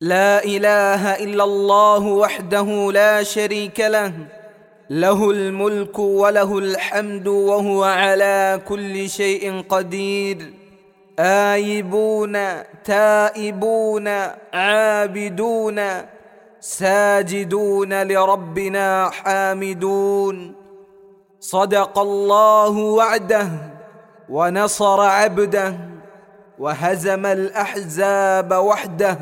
لا إله إلا الله وحده لا شريك له له الملك وله الحمد وهو على كل شيء قدير. آيبون تائبون عابدون ساجدون لربنا حامدون. صدق الله وعده ونصر عبده وهزم الأحزاب وحده.